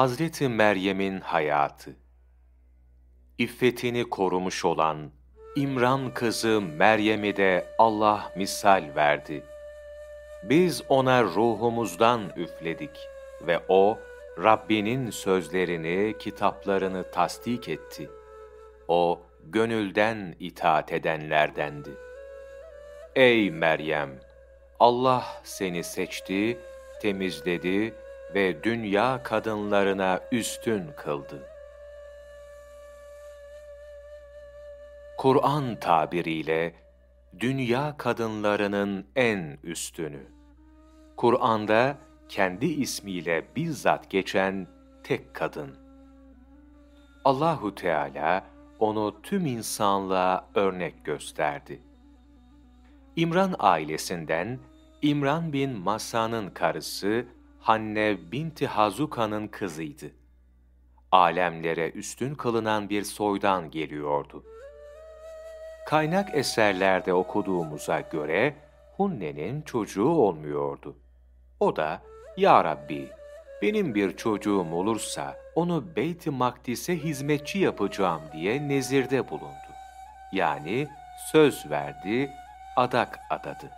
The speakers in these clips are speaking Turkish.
Hazreti Meryem'in hayatı İffetini korumuş olan İmran kızı Meryem'i de Allah misal verdi. Biz ona ruhumuzdan üfledik ve o, Rabbinin sözlerini, kitaplarını tasdik etti. O, gönülden itaat edenlerdendi. Ey Meryem! Allah seni seçti, temizledi ve dünya kadınlarına üstün kıldı. Kur'an tabiriyle dünya kadınlarının en üstünü. Kur'an'da kendi ismiyle bizzat geçen tek kadın. Allahu Teala onu tüm insanlığa örnek gösterdi. İmran ailesinden İmran bin Masa'nın karısı Hanne binti Hazuka'nın kızıydı. Alemlere üstün kılınan bir soydan geliyordu. Kaynak eserlerde okuduğumuza göre Hunne'nin çocuğu olmuyordu. O da, Ya Rabbi, benim bir çocuğum olursa onu Beyt-i Makdis'e hizmetçi yapacağım diye nezirde bulundu. Yani söz verdi, adak adadı.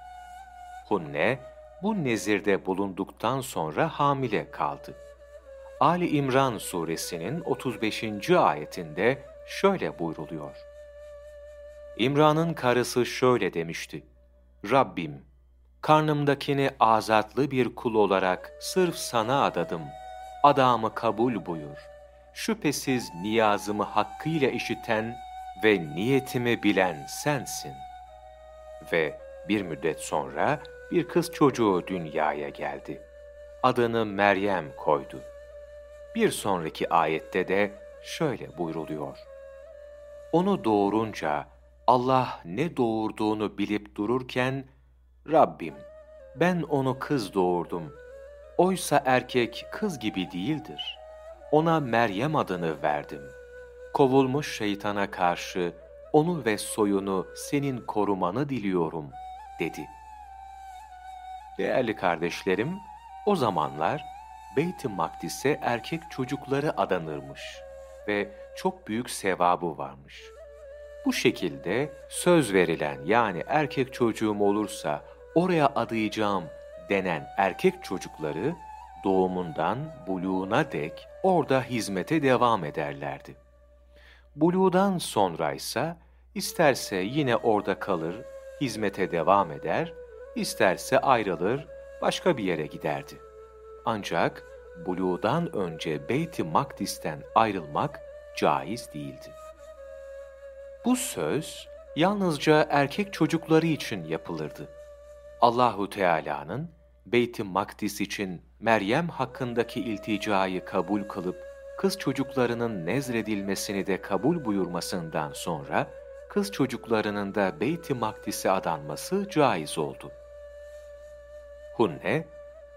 Hunne, bu nezirde bulunduktan sonra hamile kaldı. Ali İmran suresinin 35. ayetinde şöyle buyruluyor. İmran'ın karısı şöyle demişti. Rabbim, karnımdakini azatlı bir kul olarak sırf sana adadım. Adamı kabul buyur. Şüphesiz niyazımı hakkıyla işiten ve niyetimi bilen sensin. Ve bir müddet sonra bir kız çocuğu dünyaya geldi. Adını Meryem koydu. Bir sonraki ayette de şöyle buyruluyor. Onu doğurunca Allah ne doğurduğunu bilip dururken, Rabbim ben onu kız doğurdum. Oysa erkek kız gibi değildir. Ona Meryem adını verdim. Kovulmuş şeytana karşı onu ve soyunu senin korumanı diliyorum, dedi. Değerli kardeşlerim, o zamanlar Beyt-i Makdis'e erkek çocukları adanırmış ve çok büyük sevabı varmış. Bu şekilde söz verilen yani erkek çocuğum olursa oraya adayacağım denen erkek çocukları doğumundan buluğuna dek orada hizmete devam ederlerdi. Buluğdan sonra ise isterse yine orada kalır, hizmete devam eder, isterse ayrılır, başka bir yere giderdi. Ancak buluğdan önce Beyt-i Makdis'ten ayrılmak caiz değildi. Bu söz yalnızca erkek çocukları için yapılırdı. Allahu Teala'nın Beyt-i Makdis için Meryem hakkındaki ilticayı kabul kılıp kız çocuklarının nezredilmesini de kabul buyurmasından sonra kız çocuklarının da Beyt-i Makdis'e adanması caiz oldu. Hunne,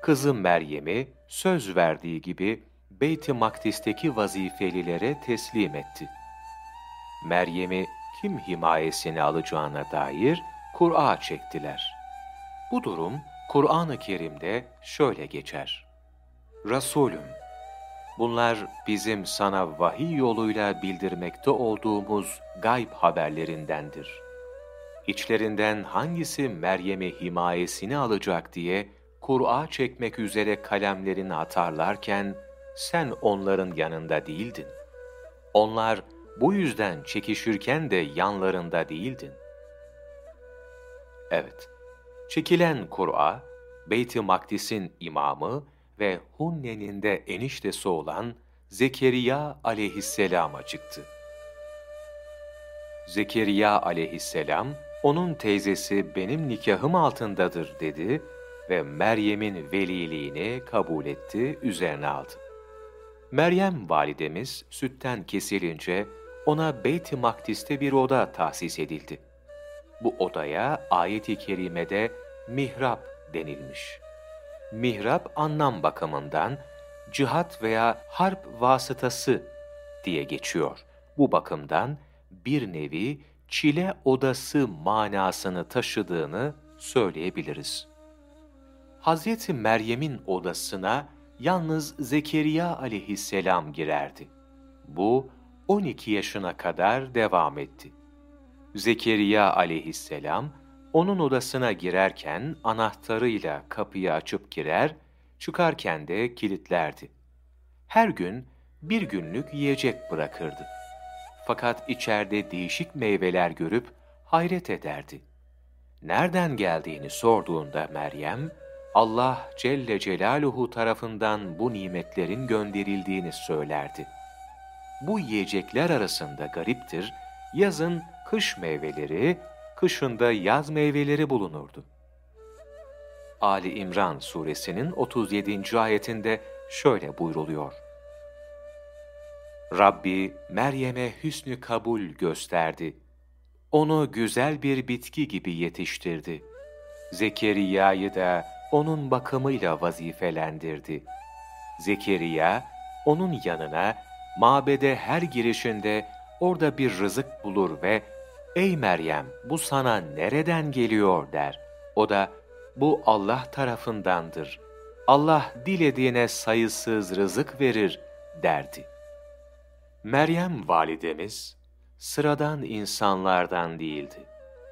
kızı Meryem'i söz verdiği gibi Beyt-i Makdis'teki vazifelilere teslim etti. Meryem'i kim himayesini alacağına dair Kur'a çektiler. Bu durum Kur'an-ı Kerim'de şöyle geçer. Resulüm, bunlar bizim sana vahiy yoluyla bildirmekte olduğumuz gayb haberlerindendir. İçlerinden hangisi Meryem'i himayesini alacak diye Kur'a çekmek üzere kalemlerini atarlarken sen onların yanında değildin. Onlar bu yüzden çekişirken de yanlarında değildin. Evet, çekilen Kur'a, Beyt-i Makdis'in imamı ve Hunne'nin de eniştesi olan Zekeriya aleyhisselama çıktı. Zekeriya aleyhisselam, onun teyzesi benim nikahım altındadır dedi ve Meryem'in veliliğini kabul etti, üzerine aldı. Meryem validemiz sütten kesilince ona Beyt-i Makdis'te bir oda tahsis edildi. Bu odaya ayet-i kerimede mihrap denilmiş. Mihrap anlam bakımından cihat veya harp vasıtası diye geçiyor. Bu bakımdan bir nevi çile odası manasını taşıdığını söyleyebiliriz. Hazreti Meryem'in odasına yalnız Zekeriya aleyhisselam girerdi. Bu 12 yaşına kadar devam etti. Zekeriya aleyhisselam onun odasına girerken anahtarıyla kapıyı açıp girer, çıkarken de kilitlerdi. Her gün bir günlük yiyecek bırakırdı. Fakat içeride değişik meyveler görüp hayret ederdi. Nereden geldiğini sorduğunda Meryem, Allah Celle Celaluhu tarafından bu nimetlerin gönderildiğini söylerdi. Bu yiyecekler arasında gariptir, yazın kış meyveleri, kışında yaz meyveleri bulunurdu. Ali İmran suresinin 37. ayetinde şöyle buyruluyor. Rabbi Meryem'e hüsnü kabul gösterdi. Onu güzel bir bitki gibi yetiştirdi. Zekeriya'yı da onun bakımıyla vazifelendirdi. Zekeriya, onun yanına mabede her girişinde orada bir rızık bulur ve ''Ey Meryem, bu sana nereden geliyor?'' der. O da ''Bu Allah tarafındandır. Allah dilediğine sayısız rızık verir.'' derdi. Meryem validemiz sıradan insanlardan değildi.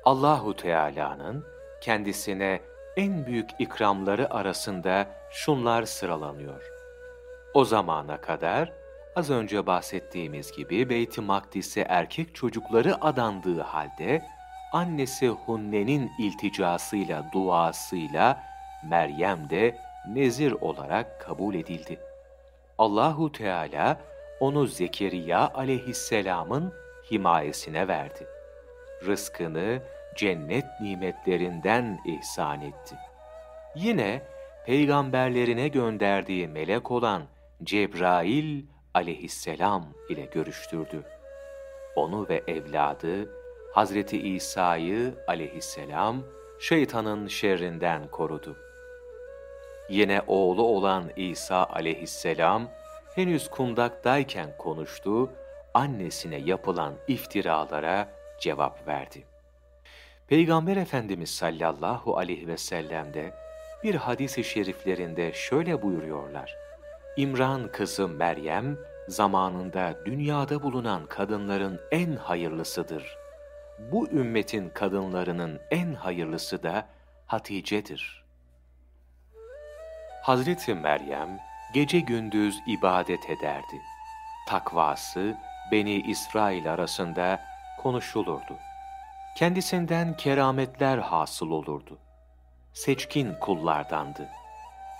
Allahu Teala'nın kendisine en büyük ikramları arasında şunlar sıralanıyor. O zamana kadar az önce bahsettiğimiz gibi Beyt-i Makdis'e erkek çocukları adandığı halde annesi Hunne'nin ilticasıyla, duasıyla Meryem de nezir olarak kabul edildi. Allahu Teala onu Zekeriya aleyhisselamın himayesine verdi. Rızkını cennet nimetlerinden ihsan etti. Yine peygamberlerine gönderdiği melek olan Cebrail aleyhisselam ile görüştürdü. Onu ve evladı Hazreti İsa'yı aleyhisselam şeytanın şerrinden korudu. Yine oğlu olan İsa aleyhisselam henüz kundaktayken konuştu, annesine yapılan iftiralara cevap verdi. Peygamber Efendimiz sallallahu aleyhi ve sellem de bir hadis-i şeriflerinde şöyle buyuruyorlar. İmran kızı Meryem, zamanında dünyada bulunan kadınların en hayırlısıdır. Bu ümmetin kadınlarının en hayırlısı da Hatice'dir. Hazreti Meryem, gece gündüz ibadet ederdi. Takvası, Beni İsrail arasında konuşulurdu. Kendisinden kerametler hasıl olurdu. Seçkin kullardandı.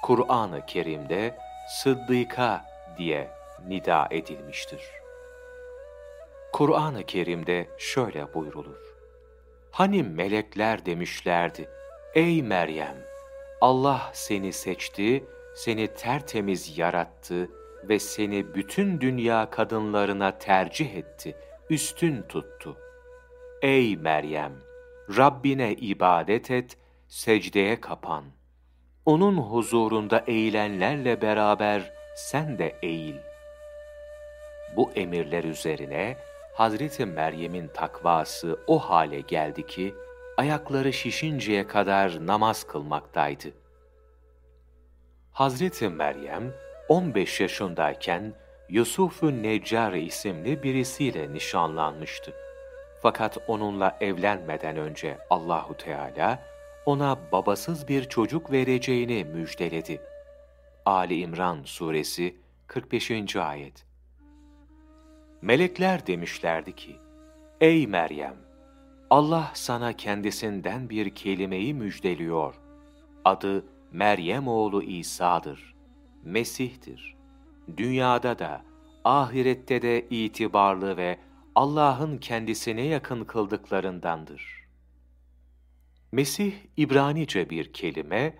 Kur'an-ı Kerim'de Sıddıka diye nida edilmiştir. Kur'an-ı Kerim'de şöyle buyrulur. Hani melekler demişlerdi, Ey Meryem! Allah seni seçti, seni tertemiz yarattı ve seni bütün dünya kadınlarına tercih etti, üstün tuttu. Ey Meryem! Rabbine ibadet et, secdeye kapan. Onun huzurunda eğilenlerle beraber sen de eğil. Bu emirler üzerine Hazreti Meryem'in takvası o hale geldi ki, ayakları şişinceye kadar namaz kılmaktaydı. Hazreti Meryem 15 yaşındayken Yusuf-u Neccar isimli birisiyle nişanlanmıştı. Fakat onunla evlenmeden önce Allahu Teala ona babasız bir çocuk vereceğini müjdeledi. Ali İmran suresi 45. ayet. Melekler demişlerdi ki: Ey Meryem, Allah sana kendisinden bir kelimeyi müjdeliyor. Adı Meryem oğlu İsa'dır. Mesih'tir. Dünyada da, ahirette de itibarlı ve Allah'ın kendisine yakın kıldıklarındandır. Mesih, İbranice bir kelime,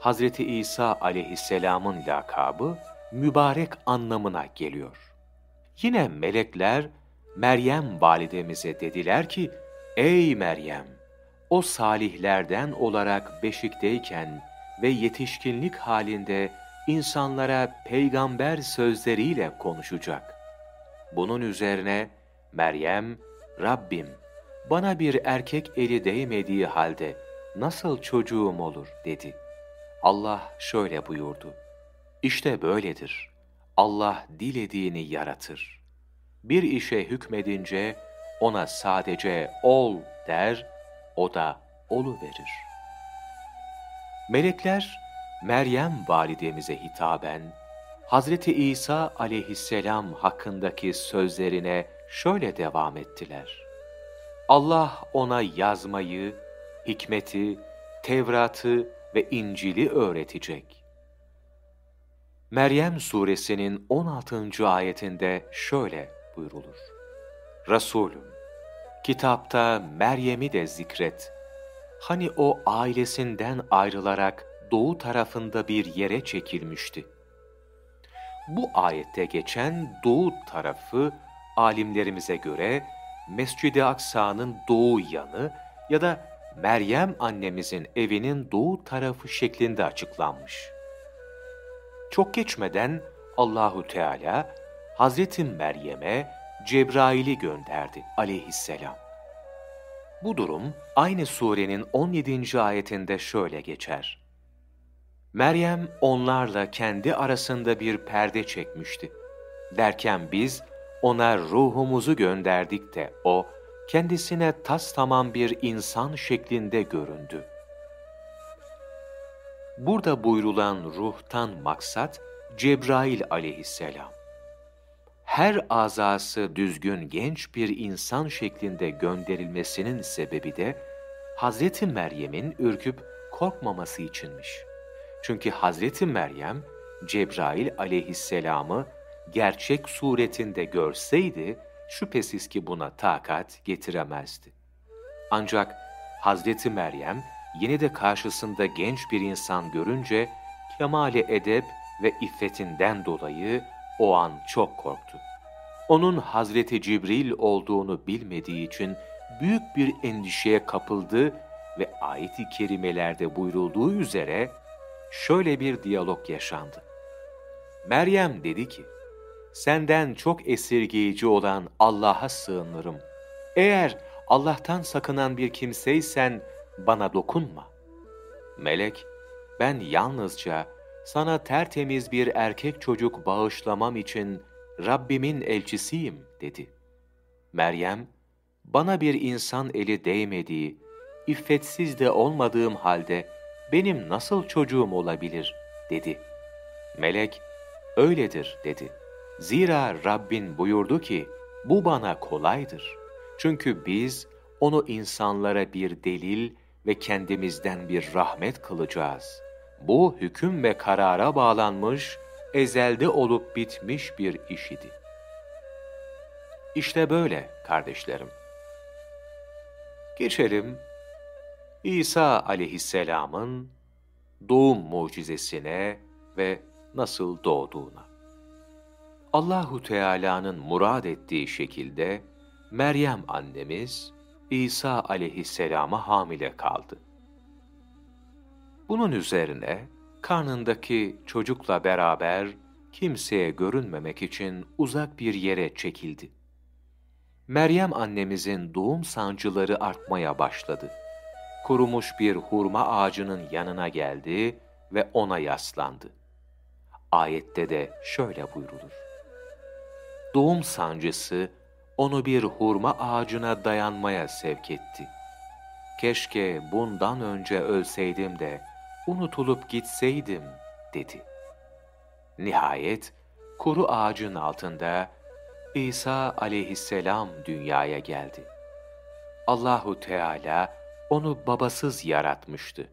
Hazreti İsa aleyhisselamın lakabı, mübarek anlamına geliyor. Yine melekler, Meryem validemize dediler ki, Ey Meryem! O salihlerden olarak beşikteyken ve yetişkinlik halinde insanlara peygamber sözleriyle konuşacak. Bunun üzerine Meryem, Rabbim bana bir erkek eli değmediği halde nasıl çocuğum olur dedi. Allah şöyle buyurdu. İşte böyledir. Allah dilediğini yaratır. Bir işe hükmedince ona sadece ol der, o da olu verir. Melekler Meryem validemize hitaben Hazreti İsa aleyhisselam hakkındaki sözlerine şöyle devam ettiler. Allah ona yazmayı, hikmeti, Tevrat'ı ve İncil'i öğretecek. Meryem suresinin 16. ayetinde şöyle buyrulur. Resulüm, kitapta Meryem'i de zikret. Hani o ailesinden ayrılarak doğu tarafında bir yere çekilmişti. Bu ayette geçen doğu tarafı alimlerimize göre Mescid-i Aksa'nın doğu yanı ya da Meryem annemizin evinin doğu tarafı şeklinde açıklanmış. Çok geçmeden Allahu Teala Hazreti Meryem'e Cebrail'i gönderdi aleyhisselam. Bu durum aynı surenin 17. ayetinde şöyle geçer. Meryem onlarla kendi arasında bir perde çekmişti. Derken biz ona ruhumuzu gönderdik de o, kendisine tas tamam bir insan şeklinde göründü. Burada buyrulan ruhtan maksat Cebrail aleyhisselam. Her azası düzgün genç bir insan şeklinde gönderilmesinin sebebi de Hazreti Meryem'in ürküp korkmaması içinmiş. Çünkü Hazreti Meryem Cebrail aleyhisselamı gerçek suretinde görseydi şüphesiz ki buna takat getiremezdi. Ancak Hazreti Meryem yine de karşısında genç bir insan görünce kemale edep ve iffetinden dolayı o an çok korktu. Onun Hazreti Cibril olduğunu bilmediği için büyük bir endişeye kapıldı ve ayet-i kerimelerde buyurulduğu üzere şöyle bir diyalog yaşandı. Meryem dedi ki, senden çok esirgeyici olan Allah'a sığınırım. Eğer Allah'tan sakınan bir kimseysen bana dokunma. Melek, ben yalnızca sana tertemiz bir erkek çocuk bağışlamam için Rabbimin elçisiyim dedi. Meryem, bana bir insan eli değmediği, iffetsiz de olmadığım halde benim nasıl çocuğum olabilir dedi. Melek, öyledir dedi. Zira Rabbin buyurdu ki, bu bana kolaydır. Çünkü biz onu insanlara bir delil ve kendimizden bir rahmet kılacağız. Bu hüküm ve karara bağlanmış, ezelde olup bitmiş bir iş idi. İşte böyle kardeşlerim. Geçelim İsa aleyhisselamın doğum mucizesine ve nasıl doğduğuna. Allahu Teala'nın murad ettiği şekilde Meryem annemiz İsa aleyhisselama hamile kaldı. Bunun üzerine karnındaki çocukla beraber kimseye görünmemek için uzak bir yere çekildi. Meryem annemizin doğum sancıları artmaya başladı. Kurumuş bir hurma ağacının yanına geldi ve ona yaslandı. Ayette de şöyle buyrulur. Doğum sancısı onu bir hurma ağacına dayanmaya sevk etti. Keşke bundan önce ölseydim de unutulup gitseydim dedi. Nihayet kuru ağacın altında İsa aleyhisselam dünyaya geldi. Allahu Teala onu babasız yaratmıştı.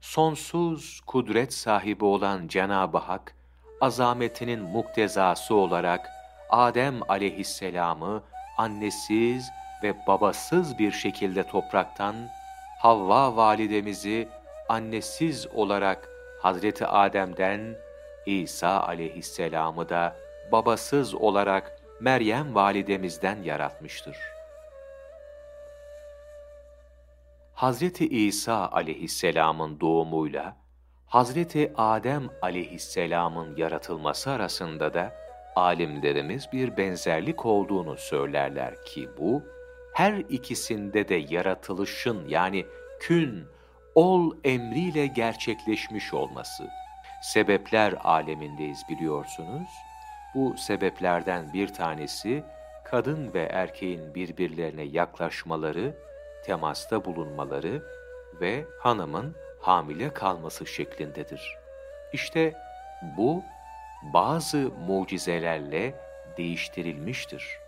Sonsuz kudret sahibi olan Cenab-ı Hak, azametinin muktezası olarak Adem aleyhisselamı annesiz ve babasız bir şekilde topraktan, Havva validemizi annesiz olarak Hazreti Adem'den, İsa aleyhisselamı da babasız olarak Meryem validemizden yaratmıştır. Hazreti İsa aleyhisselamın doğumuyla Hazreti Adem aleyhisselamın yaratılması arasında da alimlerimiz bir benzerlik olduğunu söylerler ki bu, her ikisinde de yaratılışın yani kün, ol emriyle gerçekleşmiş olması. sebepler alemindeyiz biliyorsunuz. Bu sebeplerden bir tanesi kadın ve erkeğin birbirlerine yaklaşmaları, temasta bulunmaları ve hanımın hamile kalması şeklindedir. İşte bu bazı mucizelerle değiştirilmiştir.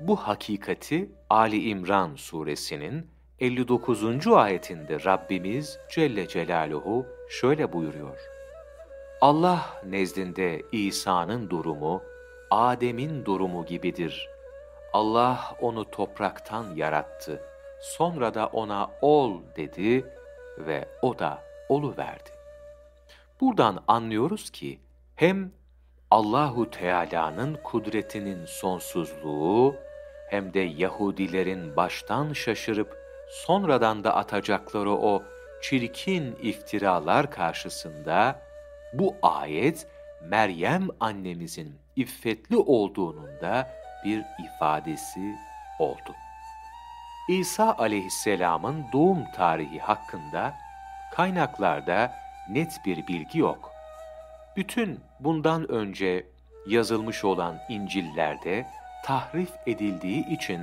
Bu hakikati Ali İmran suresinin 59. ayetinde Rabbimiz Celle Celaluhu şöyle buyuruyor. Allah nezdinde İsa'nın durumu, Adem'in durumu gibidir. Allah onu topraktan yarattı. Sonra da ona ol dedi ve o da olu verdi. Buradan anlıyoruz ki hem Allahu Teala'nın kudretinin sonsuzluğu hem de Yahudilerin baştan şaşırıp sonradan da atacakları o çirkin iftiralar karşısında bu ayet Meryem annemizin iffetli olduğunun da bir ifadesi oldu. İsa aleyhisselamın doğum tarihi hakkında kaynaklarda net bir bilgi yok. Bütün bundan önce yazılmış olan İncil'lerde tahrif edildiği için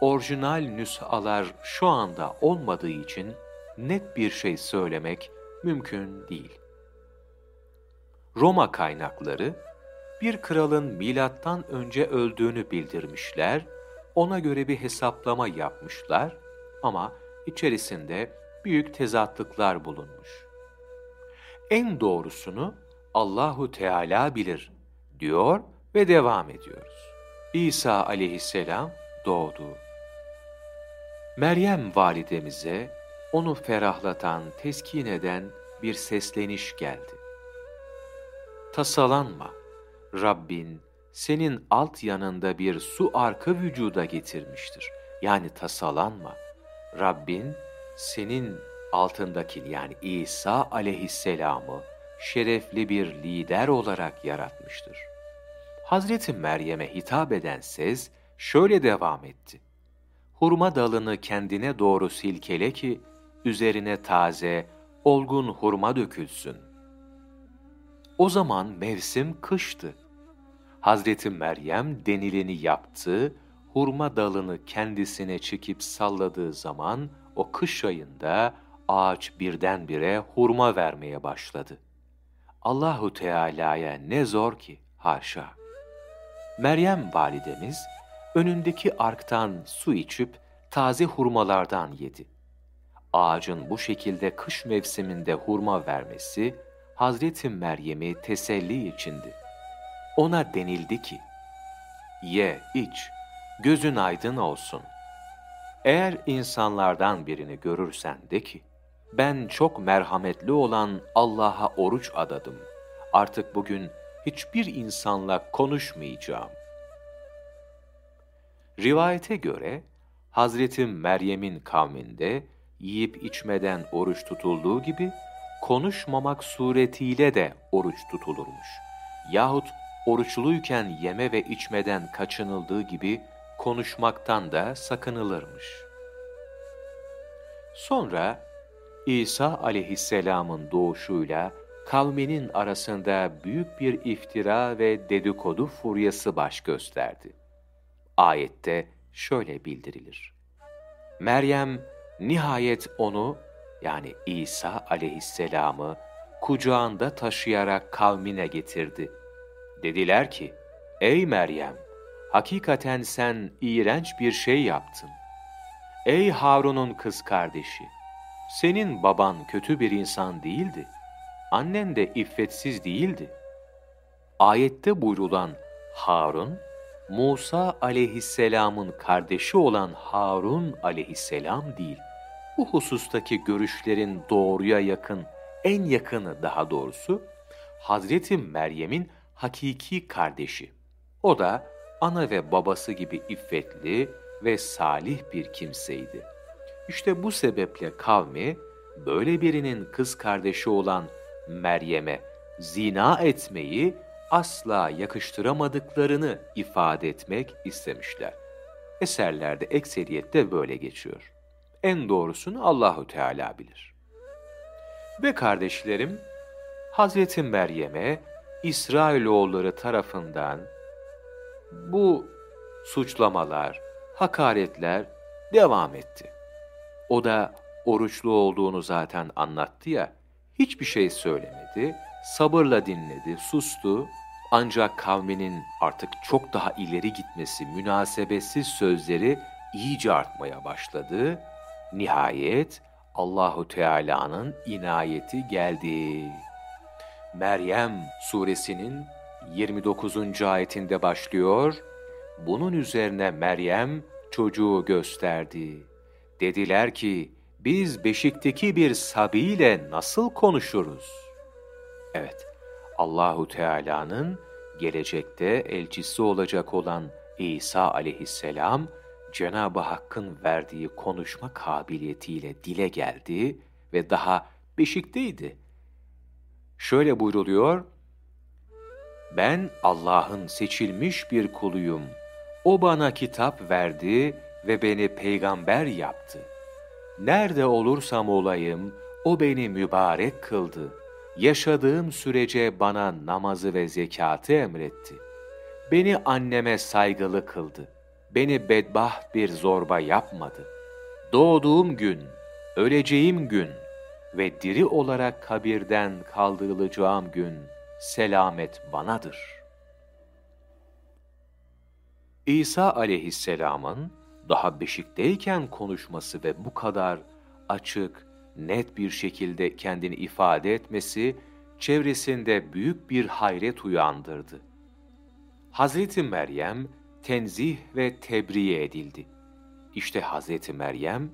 orijinal nüshalar şu anda olmadığı için net bir şey söylemek mümkün değil. Roma kaynakları bir kralın milattan önce öldüğünü bildirmişler, ona göre bir hesaplama yapmışlar ama içerisinde büyük tezatlıklar bulunmuş. En doğrusunu Allahu Teala bilir diyor ve devam ediyoruz. İsa aleyhisselam doğdu. Meryem validemize onu ferahlatan, teskin eden bir sesleniş geldi. Tasalanma, Rabbin senin alt yanında bir su arka vücuda getirmiştir. Yani tasalanma, Rabbin senin altındaki yani İsa aleyhisselamı şerefli bir lider olarak yaratmıştır. Hazreti Meryem'e hitap eden ses şöyle devam etti. Hurma dalını kendine doğru silkele ki üzerine taze, olgun hurma dökülsün. O zaman mevsim kıştı. Hazreti Meryem denileni yaptı, hurma dalını kendisine çekip salladığı zaman o kış ayında ağaç birdenbire hurma vermeye başladı. Allahu Teala'ya ne zor ki haşa. Meryem validemiz önündeki arktan su içip taze hurmalardan yedi. Ağacın bu şekilde kış mevsiminde hurma vermesi Hazreti Meryem'i teselli içindi. Ona denildi ki, ye, iç, gözün aydın olsun. Eğer insanlardan birini görürsen de ki, ben çok merhametli olan Allah'a oruç adadım. Artık bugün hiçbir insanla konuşmayacağım. Rivayete göre Hazreti Meryem'in kavminde yiyip içmeden oruç tutulduğu gibi konuşmamak suretiyle de oruç tutulurmuş. Yahut oruçluyken yeme ve içmeden kaçınıldığı gibi konuşmaktan da sakınılırmış. Sonra İsa aleyhisselamın doğuşuyla kavminin arasında büyük bir iftira ve dedikodu furyası baş gösterdi. Ayette şöyle bildirilir. Meryem nihayet onu yani İsa aleyhisselamı kucağında taşıyarak kavmine getirdi. Dediler ki, ey Meryem, hakikaten sen iğrenç bir şey yaptın. Ey Harun'un kız kardeşi, senin baban kötü bir insan değildi. Annen de iffetsiz değildi. Ayette buyrulan Harun, Musa aleyhisselamın kardeşi olan Harun aleyhisselam değil. Bu husustaki görüşlerin doğruya yakın, en yakını daha doğrusu, Hazreti Meryem'in hakiki kardeşi. O da ana ve babası gibi iffetli ve salih bir kimseydi. İşte bu sebeple kavmi, böyle birinin kız kardeşi olan Meryem'e zina etmeyi asla yakıştıramadıklarını ifade etmek istemişler. Eserlerde ekseriyette böyle geçiyor. En doğrusunu Allahu Teala bilir. Ve kardeşlerim, Hazreti Meryem'e İsrailoğulları tarafından bu suçlamalar, hakaretler devam etti. O da oruçlu olduğunu zaten anlattı ya, hiçbir şey söylemedi, sabırla dinledi, sustu. Ancak kavminin artık çok daha ileri gitmesi, münasebetsiz sözleri iyice artmaya başladı. Nihayet Allahu Teala'nın inayeti geldi. Meryem suresinin 29. ayetinde başlıyor. Bunun üzerine Meryem çocuğu gösterdi. Dediler ki, biz beşikteki bir sabiyle nasıl konuşuruz? Evet, Allahu Teala'nın gelecekte elçisi olacak olan İsa aleyhisselam, Cenab-ı Hakk'ın verdiği konuşma kabiliyetiyle dile geldi ve daha beşikteydi. Şöyle buyruluyor, ben Allah'ın seçilmiş bir kuluyum. O bana kitap verdi ve beni peygamber yaptı. Nerede olursam olayım, o beni mübarek kıldı. Yaşadığım sürece bana namazı ve zekatı emretti. Beni anneme saygılı kıldı. Beni bedbaht bir zorba yapmadı. Doğduğum gün, öleceğim gün ve diri olarak kabirden kaldırılacağım gün, selamet banadır. İsa aleyhisselamın daha beşikteyken konuşması ve bu kadar açık, net bir şekilde kendini ifade etmesi çevresinde büyük bir hayret uyandırdı. Hazreti Meryem tenzih ve tebriye edildi. İşte Hazreti Meryem,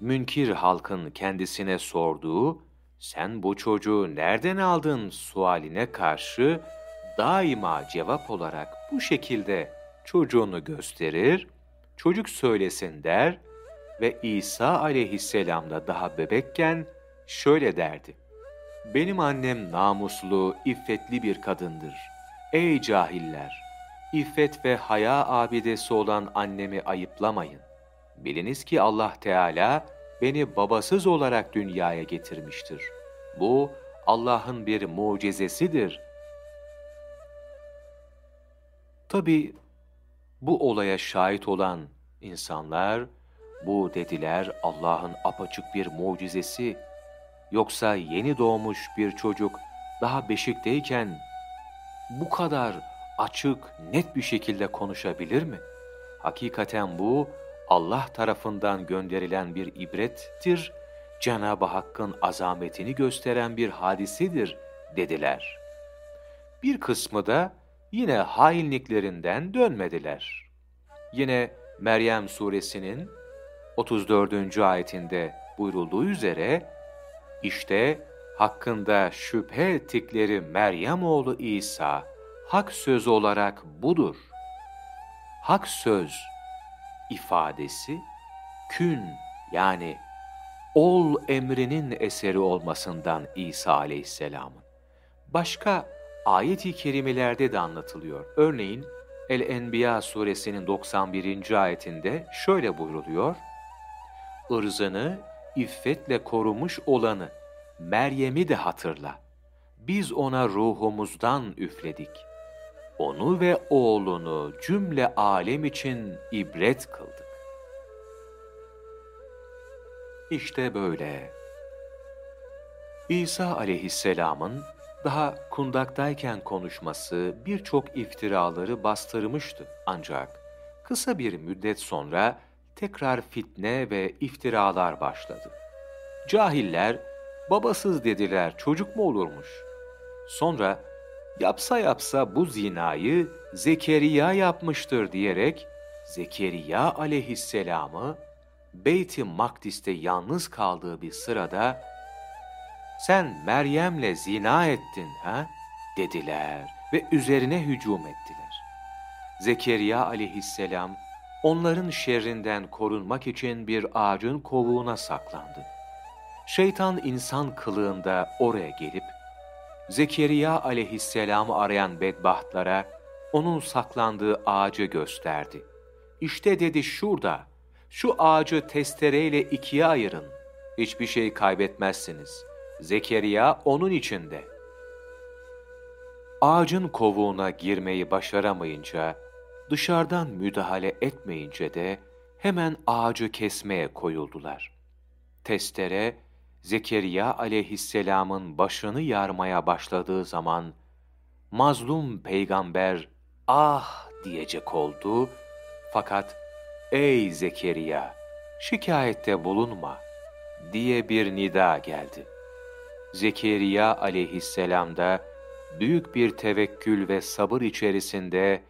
münkir halkın kendisine sorduğu sen bu çocuğu nereden aldın sualine karşı daima cevap olarak bu şekilde çocuğunu gösterir, çocuk söylesin der ve İsa aleyhisselam da daha bebekken şöyle derdi. Benim annem namuslu, iffetli bir kadındır. Ey cahiller! İffet ve haya abidesi olan annemi ayıplamayın. Biliniz ki Allah Teala, beni babasız olarak dünyaya getirmiştir. Bu Allah'ın bir mucizesidir. Tabi bu olaya şahit olan insanlar, bu dediler Allah'ın apaçık bir mucizesi, yoksa yeni doğmuş bir çocuk daha beşikteyken bu kadar açık, net bir şekilde konuşabilir mi? Hakikaten bu Allah tarafından gönderilen bir ibrettir, Cenab-ı Hakk'ın azametini gösteren bir hadisedir dediler. Bir kısmı da yine hainliklerinden dönmediler. Yine Meryem suresinin 34. ayetinde buyurulduğu üzere, işte hakkında şüphe ettikleri Meryem oğlu İsa, hak söz olarak budur. Hak söz ifadesi kün yani ol emrinin eseri olmasından İsa aleyhisselamın. Başka ayet-i kerimelerde de anlatılıyor. Örneğin El-Enbiya suresinin 91. ayetinde şöyle buyruluyor. Irzını iffetle korumuş olanı, Meryem'i de hatırla. Biz ona ruhumuzdan üfledik onu ve oğlunu cümle alem için ibret kıldık. İşte böyle. İsa aleyhisselamın daha kundaktayken konuşması birçok iftiraları bastırmıştı ancak kısa bir müddet sonra tekrar fitne ve iftiralar başladı. Cahiller babasız dediler çocuk mu olurmuş? Sonra yapsa yapsa bu zinayı Zekeriya yapmıştır diyerek Zekeriya aleyhisselamı Beyt-i Makdis'te yalnız kaldığı bir sırada sen Meryem'le zina ettin ha dediler ve üzerine hücum ettiler. Zekeriya aleyhisselam onların şerrinden korunmak için bir ağacın kovuğuna saklandı. Şeytan insan kılığında oraya gelip Zekeriya aleyhisselamı arayan bedbahtlara onun saklandığı ağacı gösterdi. İşte dedi şurada, şu ağacı testereyle ikiye ayırın. Hiçbir şey kaybetmezsiniz. Zekeriya onun içinde. ağacın kovuğuna girmeyi başaramayınca, dışarıdan müdahale etmeyince de hemen ağacı kesmeye koyuldular. Testere, Zekeriya aleyhisselamın başını yarmaya başladığı zaman, mazlum peygamber ah diyecek oldu, fakat ey Zekeriya, şikayette bulunma diye bir nida geldi. Zekeriya aleyhisselam da büyük bir tevekkül ve sabır içerisinde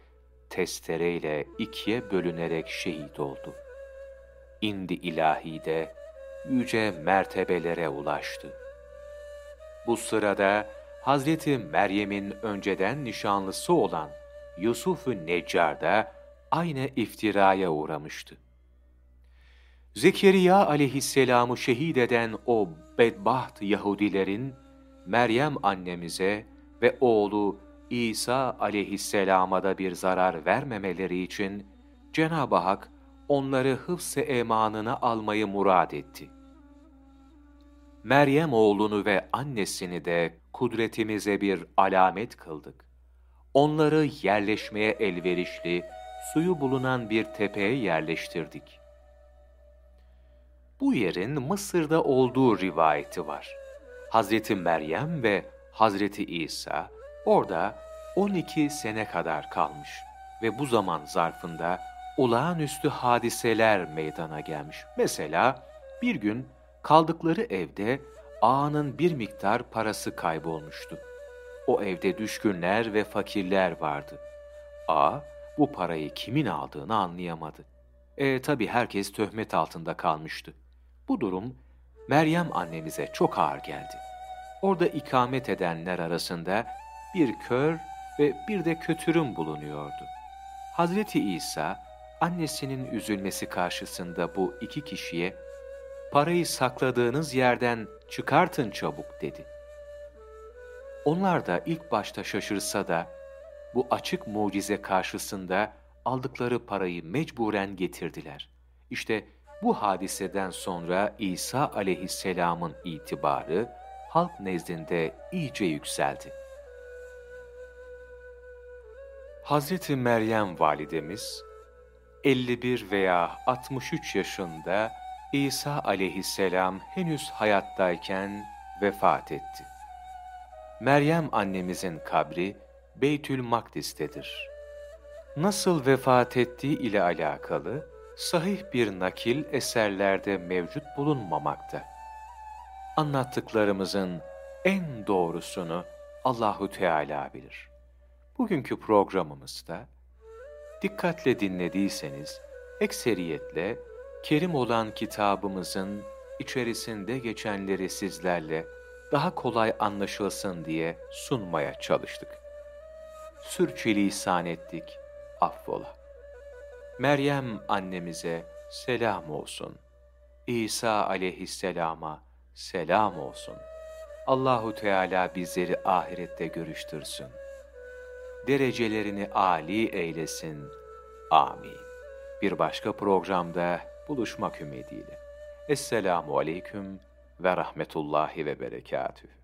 testereyle ikiye bölünerek şehit oldu. İndi ilahi de yüce mertebelere ulaştı. Bu sırada Hazreti Meryem'in önceden nişanlısı olan Yusuf-u Neccar da aynı iftiraya uğramıştı. Zekeriya aleyhisselamı şehit eden o bedbaht Yahudilerin Meryem annemize ve oğlu İsa aleyhisselama da bir zarar vermemeleri için Cenab-ı Hak onları hıfz-ı emanına almayı murad etti. Meryem oğlunu ve annesini de kudretimize bir alamet kıldık. Onları yerleşmeye elverişli, suyu bulunan bir tepeye yerleştirdik. Bu yerin Mısır'da olduğu rivayeti var. Hazreti Meryem ve Hazreti İsa orada 12 sene kadar kalmış ve bu zaman zarfında olağanüstü hadiseler meydana gelmiş. Mesela bir gün kaldıkları evde ağanın bir miktar parası kaybolmuştu. O evde düşkünler ve fakirler vardı. Ağa bu parayı kimin aldığını anlayamadı. E tabi herkes töhmet altında kalmıştı. Bu durum Meryem annemize çok ağır geldi. Orada ikamet edenler arasında bir kör ve bir de kötürüm bulunuyordu. Hazreti İsa, annesinin üzülmesi karşısında bu iki kişiye, parayı sakladığınız yerden çıkartın çabuk dedi. Onlar da ilk başta şaşırsa da, bu açık mucize karşısında aldıkları parayı mecburen getirdiler. İşte bu hadiseden sonra İsa aleyhisselamın itibarı halk nezdinde iyice yükseldi. Hazreti Meryem validemiz 51 veya 63 yaşında İsa aleyhisselam henüz hayattayken vefat etti. Meryem annemizin kabri Beytül Makdis'tedir. Nasıl vefat ettiği ile alakalı sahih bir nakil eserlerde mevcut bulunmamakta. Anlattıklarımızın en doğrusunu Allahu Teala bilir. Bugünkü programımızda dikkatle dinlediyseniz ekseriyetle kerim olan kitabımızın içerisinde geçenleri sizlerle daha kolay anlaşılsın diye sunmaya çalıştık. Sürçülisan ettik, affola. Meryem annemize selam olsun. İsa aleyhisselama selam olsun. Allahu Teala bizleri ahirette görüştürsün. Derecelerini âli eylesin. Amin. Bir başka programda buluşmak ümidiyle. Esselamu aleyküm ve rahmetullahi ve berekatüh.